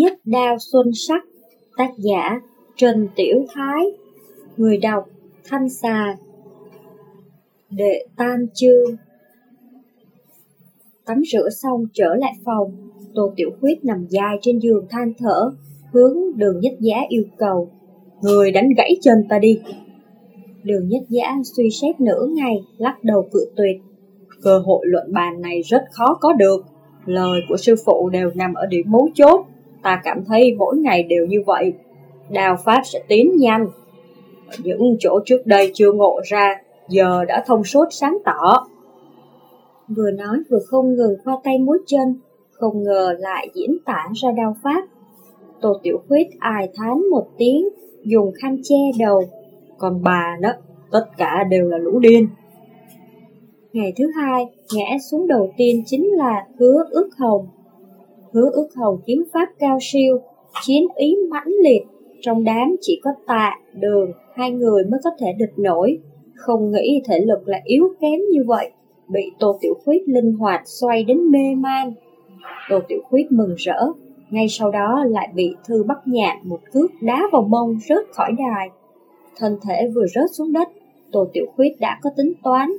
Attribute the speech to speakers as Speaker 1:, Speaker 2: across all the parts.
Speaker 1: Nhất đao xuân sắc, Tác giả Trần Tiểu Thái, Người đọc Thanh Xà, Đệ tam chương. Tắm rửa xong trở lại phòng, Tô Tiểu Khuyết nằm dài trên giường than thở, Hướng đường nhất giá yêu cầu, Người đánh gãy chân ta đi. Đường nhất giá suy xét nửa ngày, Lắc đầu cự tuyệt, Cơ hội luận bàn này rất khó có được, Lời của sư phụ đều nằm ở điểm mấu chốt. Ta cảm thấy mỗi ngày đều như vậy. Đào pháp sẽ tiến nhanh. Những chỗ trước đây chưa ngộ ra Giờ đã thông suốt sáng tỏ. Vừa nói vừa không ngừng khoa tay múa chân Không ngờ lại diễn tả ra đao pháp Tô Tiểu Khuyết ai thán một tiếng Dùng khăn che đầu. Còn bà đó Tất cả đều là lũ điên. Ngày thứ hai, ngã xuống đầu tiên chính là hứa ước hồng. Hứa ước hầu kiếm pháp cao siêu, chiến ý mãnh liệt, trong đám chỉ có tạ, đường, hai người mới có thể địch nổi. Không nghĩ thể lực là yếu kém như vậy, bị Tô Tiểu Khuyết linh hoạt xoay đến mê man. Tô Tiểu Khuyết mừng rỡ, ngay sau đó lại bị Thư Bắc Nhạn một cước đá vào mông rớt khỏi đài. Thân thể vừa rớt xuống đất, Tô Tiểu Khuyết đã có tính toán,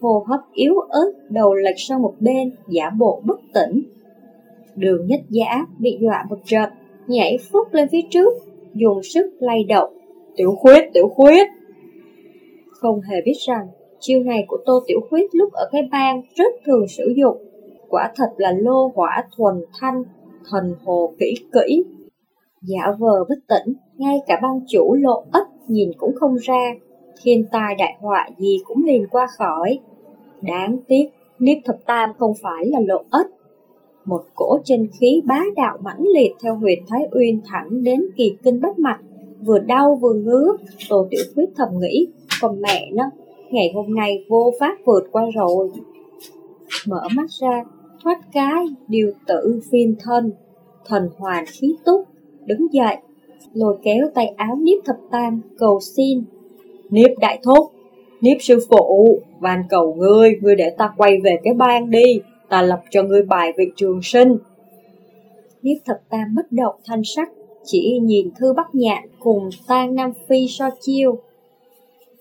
Speaker 1: hô hấp yếu ớt, đầu lệch sang một bên, giả bộ bất tỉnh. Đường nhất giả bị dọa một trận, nhảy phút lên phía trước, dùng sức lay động. Tiểu khuyết, tiểu khuyết! Không hề biết rằng, chiêu này của Tô Tiểu Khuyết lúc ở cái bang rất thường sử dụng. Quả thật là lô hỏa thuần thanh, thần hồ kỹ kỹ. Giả vờ bất tỉnh, ngay cả bang chủ lộ ấp nhìn cũng không ra, thiên tai đại họa gì cũng liền qua khỏi. Đáng tiếc, Niếp Thập Tam không phải là lộ ếch. Một cỗ chân khí bá đạo mãnh liệt theo huyệt Thái Uyên thẳng đến kỳ kinh bất mạch, vừa đau vừa ngứa, Tô Tiểu thuyết thầm nghĩ, còn mẹ nó, ngày hôm nay vô pháp vượt qua rồi. Mở mắt ra, thoát cái, điều tử phiên thân, thần hoàn khí túc, đứng dậy, lôi kéo tay áo Niếp Thập Tam, cầu xin. Niếp đại thúc, Niếp sư phụ, van cầu ngươi, ngươi để ta quay về cái bang đi, ta lập cho ngươi bài vị trường sinh. Niếp thập tam bất động thanh sắc, chỉ nhìn thư bắc nhạn cùng tan Nam Phi so chiêu.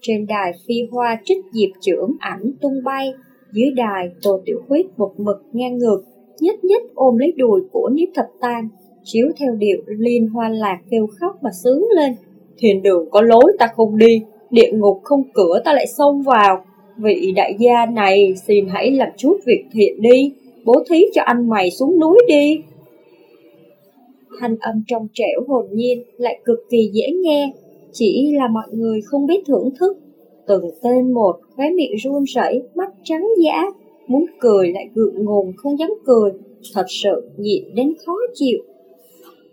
Speaker 1: Trên đài phi hoa trích diệp trưởng ảnh tung bay, dưới đài tô tiểu khuyết một mực ngang ngược, nhất nhất ôm lấy đùi của Niếp thập tam, chiếu theo điệu liên hoa lạc kêu khóc mà sướng lên. Thiền đường có lối ta không đi, địa ngục không cửa ta lại xông vào. Vị đại gia này xin hãy làm chút việc thiện đi, bố thí cho anh mày xuống núi đi. Thanh âm trong trẻo hồn nhiên lại cực kỳ dễ nghe, chỉ là mọi người không biết thưởng thức. Từng tên một, khóe miệng run rẩy, mắt trắng dã, muốn cười lại gượng ngùng không dám cười, thật sự nhịn đến khó chịu.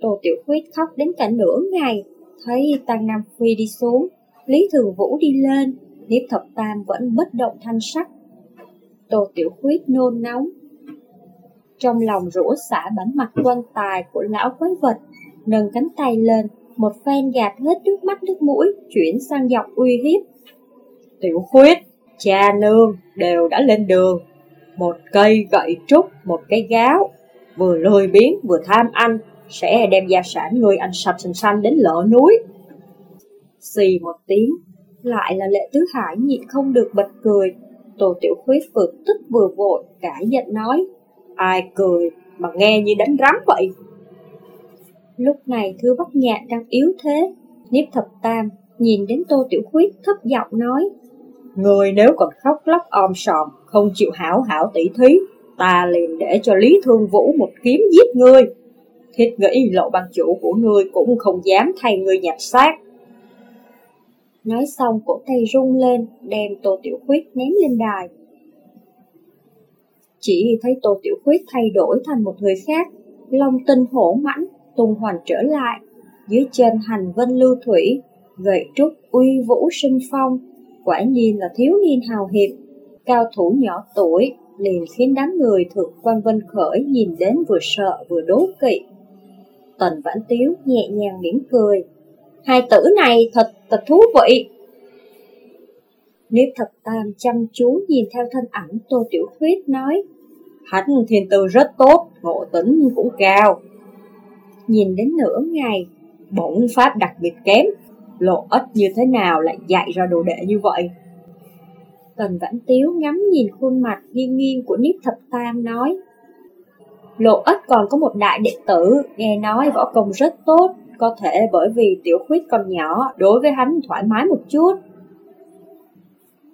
Speaker 1: Tô Tiểu Khuyết khóc đến cả nửa ngày, thấy Tăng Nam Phi đi xuống, Lý Thường Vũ đi lên, Niếp Thập Tam vẫn bất động thanh sắc. Tô Tiểu Khuyết nôn nóng. Trong lòng rũ xả bánh mặt quan tài của lão quái vật, nâng cánh tay lên, một phen gạt hết nước mắt nước mũi, chuyển sang giọng uy hiếp. Tiểu Khuyết, cha nương đều đã lên đường. Một cây gậy trúc, một cây gáo, vừa lười biếng vừa tham ăn, sẽ đem gia sản người ăn sạch xanh xanh đến lỡ núi. Xì một tiếng, lại là lệ tứ hải nhịn không được bật cười. Tô Tiểu Khuyết vừa tức vừa vội, cãi giận nói, ai cười mà nghe như đánh rắm vậy. Lúc này Thư Bắc Nhạn đang yếu thế, Niếp Thập Tam nhìn đến Tô Tiểu Khuyết thấp giọng nói, Người nếu còn khóc lóc om sòm, không chịu hảo hảo tỉ thí, ta liền để cho Lý Thương Vũ một kiếm giết ngươi. Thiết nghĩ lộ bằng chủ của ngươi cũng không dám thay ngươi nhặt xác. Nói xong cổ tay rung lên, đem Tô Tiểu Khuyết ném lên đài. Chỉ thấy Tô Tiểu Khuyết thay đổi thành một người khác, long tinh hổ mãnh, tung hoành trở lại. Dưới chân hành vân lưu thủy, gậy trúc uy vũ sinh phong, quả nhiên là thiếu niên hào hiệp, cao thủ nhỏ tuổi, liền khiến đám người thượng quan vân khởi nhìn đến vừa sợ vừa đố kỵ. Tần Vãn Tiếu nhẹ nhàng mỉm cười, Hai tử này thật thật thú vị. Niếp thập tam chăm chú nhìn theo thân ảnh Tô Tiểu Khuyết nói, Hắn thiên tư rất tốt, ngộ tính cũng cao. nhìn đến nửa ngày, bổn pháp đặc biệt kém, lộ ích như thế nào lại dạy ra đồ đệ như vậy. Tần Vãn Tiếu ngắm nhìn khuôn mặt nghiêng nghiêng của Niếp Thập Tam nói Lộ ích còn có một đại đệ tử, nghe nói võ công rất tốt, có thể bởi vì tiểu khuyết còn nhỏ, đối với hắn thoải mái một chút.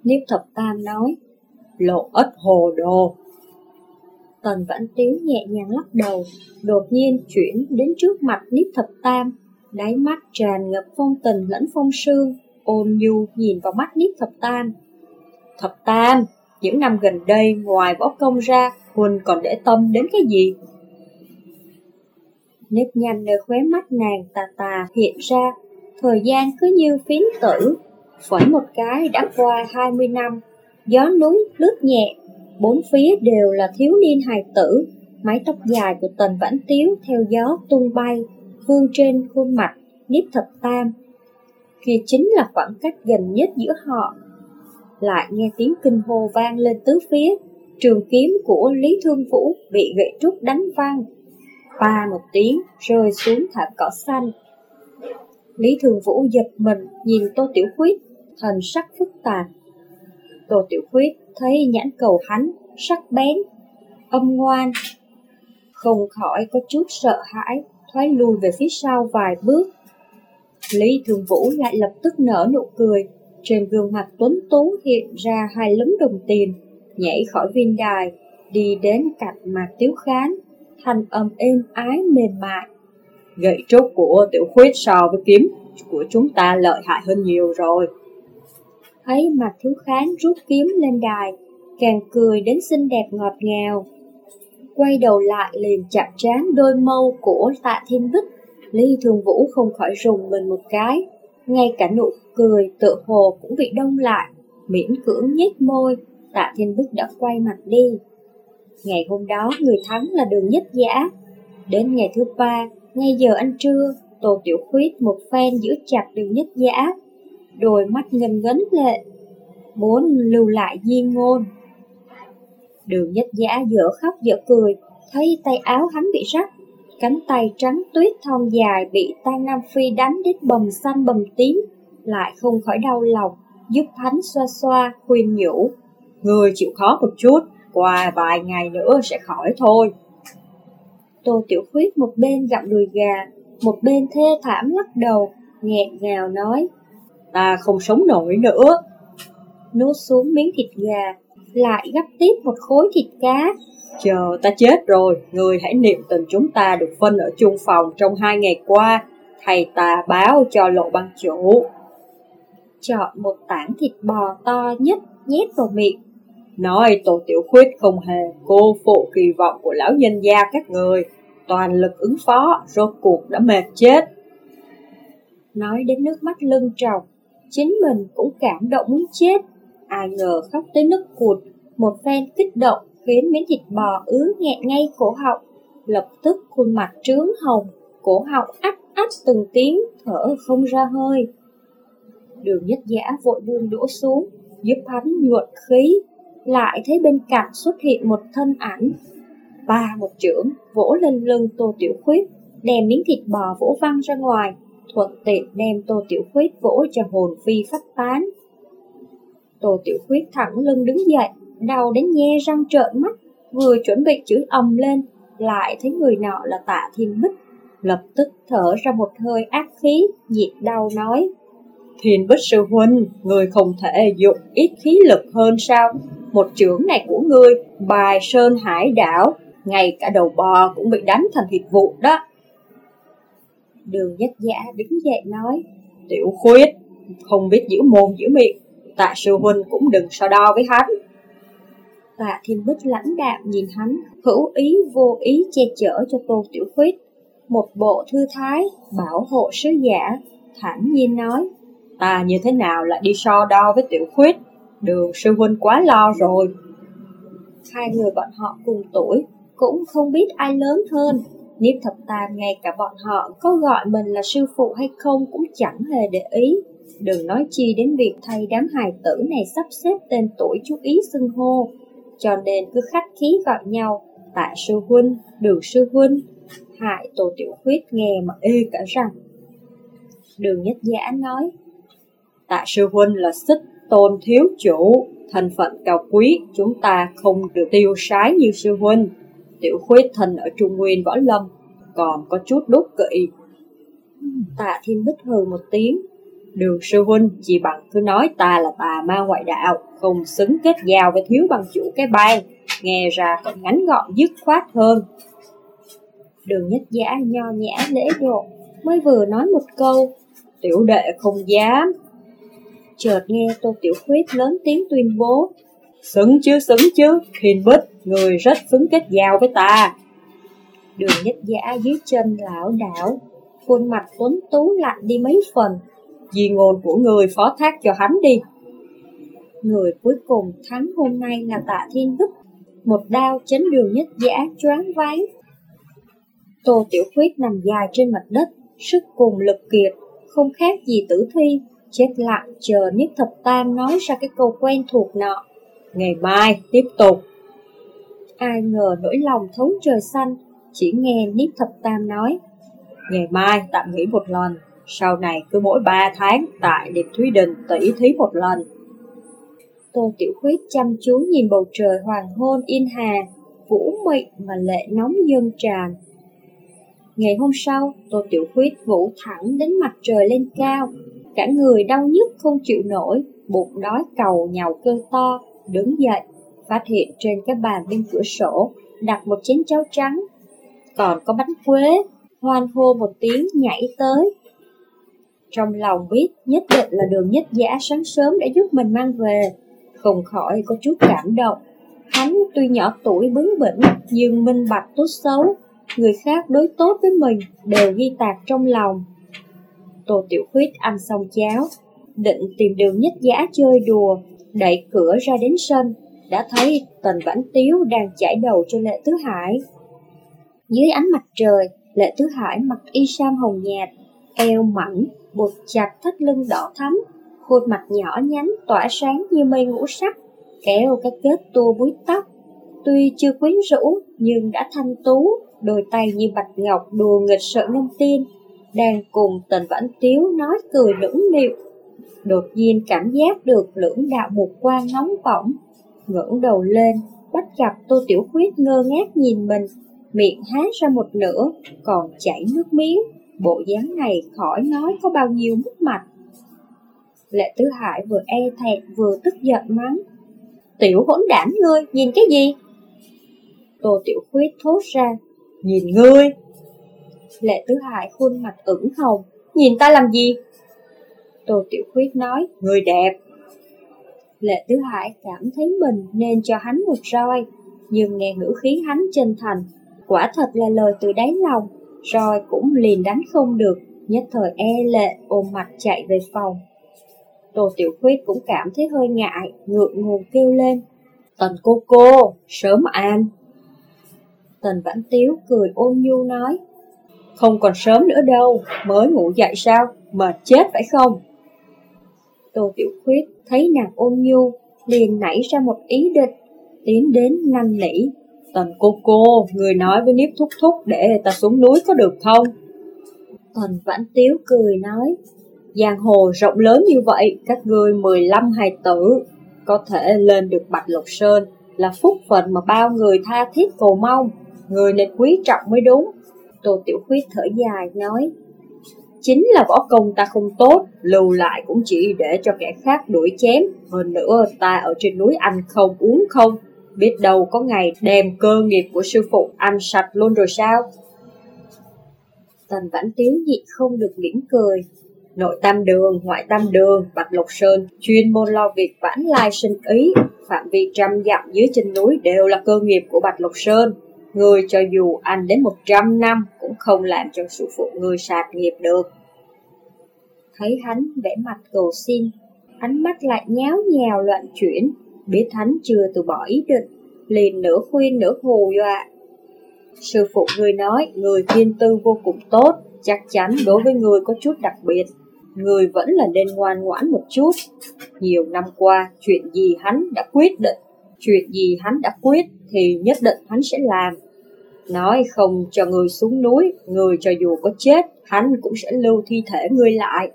Speaker 1: Niếp Thập Tam nói Lộ ích hồ đồ. Tần Vãn Tiếu nhẹ nhàng lắc đầu, đột nhiên chuyển đến trước mặt Niếp Thập Tam, đáy mắt tràn ngập phong tình lẫn phong sương, ôn nhu nhìn vào mắt Niếp Thập Tam. Thập Tam, những năm gần đây ngoài võ công ra, Huỳnh còn để tâm đến cái gì? Nếp nhăn nơi khóe mắt nàng tà tà hiện ra, thời gian cứ như phiến tử, phẩy một cái đã qua 20 năm, gió núi lướt nhẹ, bốn phía đều là thiếu niên hài tử, mái tóc dài của tần vãn tiếu theo gió tung bay, vương trên khuôn mặt, nếp thập tam. Kia chính là khoảng cách gần nhất giữa họ. Lại nghe tiếng kinh hô vang lên tứ phía, trường kiếm của Lý Thương Vũ bị gậy trúc đánh văng. Ba một tiếng rơi xuống thảm cỏ xanh. Lý Thường Vũ giật mình nhìn Tô Tiểu Khuyết, thần sắc phức tạp. Tô Tiểu Khuyết thấy nhãn cầu hắn sắc bén, âm ngoan, không khỏi có chút sợ hãi, thoái lui về phía sau vài bước. Lý Thường Vũ lại lập tức nở nụ cười, trên gương mặt tuấn tú hiện ra hai lấm đồng tiền, nhảy khỏi viên đài, đi đến cạnh mà tiếu khán, thanh âm êm ái mềm mại. Gậy trúc của tiểu khuyết so với kiếm của chúng ta lợi hại hơn nhiều rồi. Thấy mặt thiếu khán rút kiếm lên đài, càng cười đến xinh đẹp ngọt ngào. Quay đầu lại liền chạm trán đôi mâu của tạ thiên bích, Ly Thường Vũ không khỏi rùng mình một cái, ngay cả nụ cười tự hồ cũng bị đông lại, miễn cưỡng nhếch môi, tạ thiên bích đã quay mặt đi. Ngày hôm đó người thắng là đường nhất giả. Đến ngày thứ ba, ngay giờ ăn trưa, Tô Tiểu Khuyết một phen giữ chặt đường nhất giả, đôi mắt ngân ngấn lệ, muốn lưu lại di ngôn. Đường nhất giả dở khóc dở cười, thấy tay áo hắn bị rách, cánh tay trắng tuyết thon dài bị Tang Nam Phi đánh đến bầm xanh bầm tím, lại không khỏi đau lòng, giúp hắn xoa xoa, khuyên nhủ. Người chịu khó một chút, qua vài ngày nữa sẽ khỏi thôi. Tô Tiểu Khuyết một bên gặm đùi gà, một bên thê thảm lắc đầu, nghẹn ngào nói, ta không sống nổi nữa. Nuốt xuống miếng thịt gà, lại gấp tiếp một khối thịt cá. Chờ ta chết rồi, người hãy niệm tình chúng ta được phân ở chung phòng trong hai ngày qua, thầy ta báo cho lộ băng chủ chọn một tảng thịt bò to nhất nhét vào miệng. Nói tổ tiểu khuyết không hề cô phụ kỳ vọng của lão nhân gia các người, toàn lực ứng phó, rốt cuộc đã mệt chết. Nói đến nước mắt lưng tròng, chính mình cũng cảm động muốn chết. Ai ngờ khóc tới nước cụt, một phen kích động khiến miếng thịt bò ứ nghẹn ngay cổ họng. Lập tức khuôn mặt trướng hồng, cổ họng ách ách từng tiếng, thở không ra hơi. Đường nhất giả vội buông đũa xuống, giúp hắn nhuận khí, lại thấy bên cạnh xuất hiện một thân ảnh. Ba một trưởng, vỗ lên lưng tô tiểu khuyết, đem miếng thịt bò vỗ văng ra ngoài, thuận tiện đem tô tiểu khuyết vỗ cho hồn phi phách tán. Tô tiểu khuyết thẳng lưng đứng dậy, đau đến nhe răng trợn mắt, vừa chuẩn bị chửi ầm lên, lại thấy người nọ là tạ thiên bích, lập tức thở ra một hơi ác khí, nhịn đau nói. Thiên bích sư huynh, người không thể dụng ít khí lực hơn sao? Một trưởng này của ngươi, bài sơn hải đảo, ngay cả đầu bò cũng bị đánh thành thịt vụ đó. Đường nhất giả đứng dậy nói, tiểu khuyết, không biết giữ mồm giữ miệng, tạ sư huynh cũng đừng so đo với hắn. Tạ thiên bích lãnh đạm nhìn hắn, hữu ý vô ý che chở cho tô tiểu khuyết. Một bộ thư thái, bảo hộ sứ giả, thản nhiên nói, ta như thế nào lại đi so đo với tiểu khuyết, đường sư huynh quá lo rồi. Hai người bọn họ cùng tuổi, cũng không biết ai lớn hơn. Niếp thập tam ngay cả bọn họ có gọi mình là sư phụ hay không cũng chẳng hề để ý. Đừng nói chi đến việc thay đám hài tử này sắp xếp tên tuổi chú ý xưng hô. Cho nên cứ khách khí gọi nhau, tại sư huynh, đường sư huynh. hại tổ Tiểu Khuyết nghe mà ê cả rằng Đường Nhất Giả nói, Tạ sư huynh là xích tôn thiếu chủ, thành phận cao quý, chúng ta không được tiêu sái như sư huynh. Tiểu Khuyết thần ở Trung Nguyên Võ Lâm, còn có chút đốt kỵ. Tạ Thiên Bích hừ một tiếng, Đường sư huynh chỉ bằng cứ nói ta là tà ma ngoại đạo, không xứng kết giao với thiếu bằng chủ cái bang, nghe ra còn ngắn gọn dứt khoát hơn. Đường nhất giả nho nhã lễ độ, mới vừa nói một câu, tiểu đệ không dám. Chợt nghe Tô Tiểu Khuyết lớn tiếng tuyên bố, xứng chứ xứng chứ, Thiên Bích, người rất xứng kết giao với ta. Đường nhất giả dưới chân lão đảo, khuôn mặt tuấn tú lạnh đi mấy phần, di ngôn của người phó thác cho hắn đi. Người cuối cùng thắng hôm nay là tạ thiên bích, một đao chấn đường nhất giả choáng váng. Tô Tiểu Khuyết nằm dài trên mặt đất, sức cùng lực kiệt, không khác gì tử thi, chết lặng chờ Niếp Thập Tam nói ra cái câu quen thuộc nọ. Ngày mai tiếp tục. Ai ngờ nỗi lòng thấu trời xanh, chỉ nghe Niếp Thập Tam nói. Ngày mai tạm nghỉ một lần, sau này cứ mỗi ba tháng tại Điệp Thúy Đình tỷ thí một lần. Tô Tiểu Khuyết chăm chú nhìn bầu trời hoàng hôn yên hà, vũ mị mà lệ nóng dâng tràn. Ngày hôm sau, Tô Tiểu Khuyết vũ thẳng đến mặt trời lên cao, cả người đau nhức không chịu nổi, bụng đói cầu nhào cơ to, đứng dậy, phát hiện trên cái bàn bên cửa sổ đặt một chén cháo trắng, còn có bánh quế, hoan hô một tiếng nhảy tới, trong lòng biết nhất định là đường nhất giả sáng sớm đã giúp mình mang về, không khỏi có chút cảm động. Hắn tuy nhỏ tuổi bướng bỉnh nhưng minh bạch tốt xấu, người khác đối tốt với mình đều ghi tạc trong lòng. Tô Tiểu Khuyết ăn xong cháo, định tìm đường nhất giá chơi đùa, đẩy cửa ra đến sân, đã thấy Tần Vãn Tiếu đang chải đầu cho Lệ Tứ Hải. Dưới ánh mặt trời, Lệ Tứ Hải mặc y sam hồng nhạt, eo mảnh, buộc chặt thắt lưng đỏ thắm, khuôn mặt nhỏ nhắn tỏa sáng như mây ngũ sắc, kéo cái kết tua búi tóc. Tuy chưa quyến rũ nhưng đã thanh tú, đôi tay như bạch ngọc đùa nghịch sợ ngân tiên, đang cùng tình vãn tiếu nói cười lưỡng liệu. Đột nhiên cảm giác được lưỡng đạo một quang nóng bỏng, ngẩng đầu lên, bắt gặp tô tiểu khuyết ngơ ngác nhìn mình, miệng há ra một nửa, còn chảy nước miếng. Bộ dáng này khỏi nói có bao nhiêu mất mặt. Lệ Tứ Hải vừa e thẹn vừa tức giận mắng. Tiểu hỗn đản ngươi, nhìn cái gì? Tô Tiểu Khuyết thốt ra, nhìn ngươi. Lệ Tứ Hải khuôn mặt ửng hồng, nhìn ta làm gì? Tô Tiểu Khuyết nói, người đẹp. Lệ Tứ Hải cảm thấy mình nên cho hắn một roi, nhưng nghe ngữ khí hắn chân thành, quả thật là lời từ đáy lòng, rồi cũng liền đánh không được, nhất thời e lệ ôm mặt chạy về phòng. Tô Tiểu Khuyết cũng cảm thấy hơi ngại, ngượng ngùng kêu lên. Tần cô cô, sớm an. Tần Vãn Tiếu cười ôn nhu nói. Không còn sớm nữa đâu, mới ngủ dậy sao, mệt chết phải không? Tô Tiểu Khuyết thấy nàng ôn nhu, liền nảy ra một ý định, tiến đến năn nỉ. Tần cô cô, người nói với Niếp Thúc Thúc để ta xuống núi có được không? Tần Vãn Tiếu cười nói, giang hồ rộng lớn như vậy, các ngươi 15 hài tử, có thể lên được Bạch Lộc Sơn là phúc phận mà bao người tha thiết cầu mong, người nên quý trọng mới đúng. Tô Tiểu Khuyết thở dài nói, chính là võ công ta không tốt, lưu lại cũng chỉ để cho kẻ khác đuổi chém, hơn nữa ta ở trên núi ăn không uống không, Biết đâu có ngày đem cơ nghiệp của sư phụ ăn sạch luôn rồi sao? Tần Vãn Tiếu nhịn không được mỉm cười. Nội tam đường, ngoại tam đường, Bạch Lộc Sơn chuyên môn lo việc vãn lai sinh ý, phạm vi trăm dặm dưới chân núi đều là cơ nghiệp của Bạch Lộc Sơn. Người cho dù anh đến 100 năm cũng không làm cho sư phụ người sạt nghiệp được. Thấy hắn vẽ mặt cầu xin, ánh mắt lại nháo nhào loạn chuyển, biết hắn chưa từ bỏ ý định, liền nửa khuyên nửa hù dọa. Sư phụ người nói, người thiên tư vô cùng tốt, chắc chắn đối với người có chút đặc biệt. Người vẫn là nên ngoan ngoãn một chút. Nhiều năm qua, chuyện gì hắn đã quyết định, chuyện gì hắn đã quyết thì nhất định hắn sẽ làm. Nói không cho người xuống núi, người cho dù có chết, hắn cũng sẽ lưu thi thể người lại.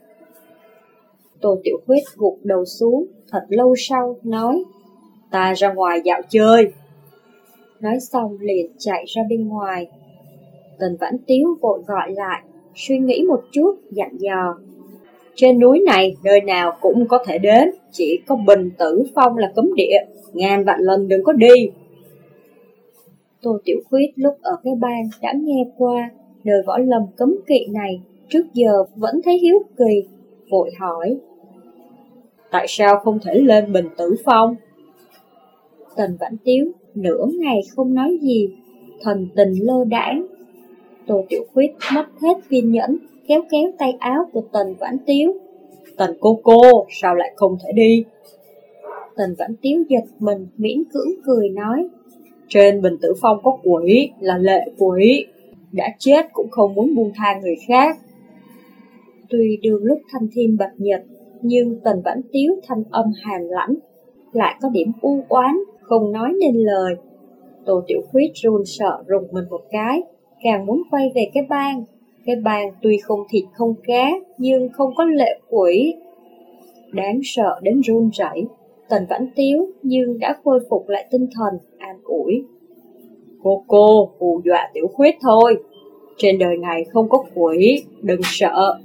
Speaker 1: Tô Tiểu Khuyết gục đầu xuống, thật lâu sau, nói, ta ra ngoài dạo chơi. Nói xong liền chạy ra bên ngoài. Tần Vãn Tiếu vội gọi lại, suy nghĩ một chút, dặn dò. Trên núi này, nơi nào cũng có thể đến, chỉ có bình tử phong là cấm địa, ngàn vạn lần đừng có đi. Tô Tiểu Khuyết lúc ở cái bang đã nghe qua nơi võ lâm cấm kỵ này, trước giờ vẫn thấy hiếu kỳ, vội hỏi. Tại sao không thể lên bình tử phong? Tần Vãn Tiếu nửa ngày không nói gì, thần tình lơ đãng. Tô Tiểu Khuyết mất hết kiên nhẫn, kéo kéo tay áo của Tần Vãn Tiếu. Tần cô cô, sao lại không thể đi? Tần Vãn Tiếu giật mình, miễn cưỡng cười nói. Trên bình tử phong có quỷ, là lệ quỷ. Đã chết cũng không muốn buông tha người khác. Tuy đường lúc thanh thiên bạch nhật, nhưng Tần Vãn Tiếu thanh âm hàm lãnh, lại có điểm u oán, không nói nên lời. Tô Tiểu Khuyết run sợ rùng mình một cái, càng muốn quay về cái bang. Cái bàn tuy không thịt không cá, nhưng không có lệ quỷ. Đáng sợ đến run rẩy, Tần Vãn Tiếu nhưng đã khôi phục lại tinh thần, an ủi. Cô cô, hù dọa Tiểu Khuyết thôi. Trên đời này không có quỷ, đừng sợ.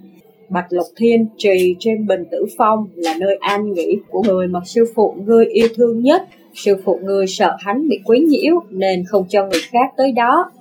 Speaker 1: Bạch Lộc Thiên trì trên Bình Tử Phong là nơi an nghỉ của người mà sư phụ ngươi yêu thương nhất. Sư phụ ngươi sợ hắn bị quấy nhiễu nên không cho người khác tới đó.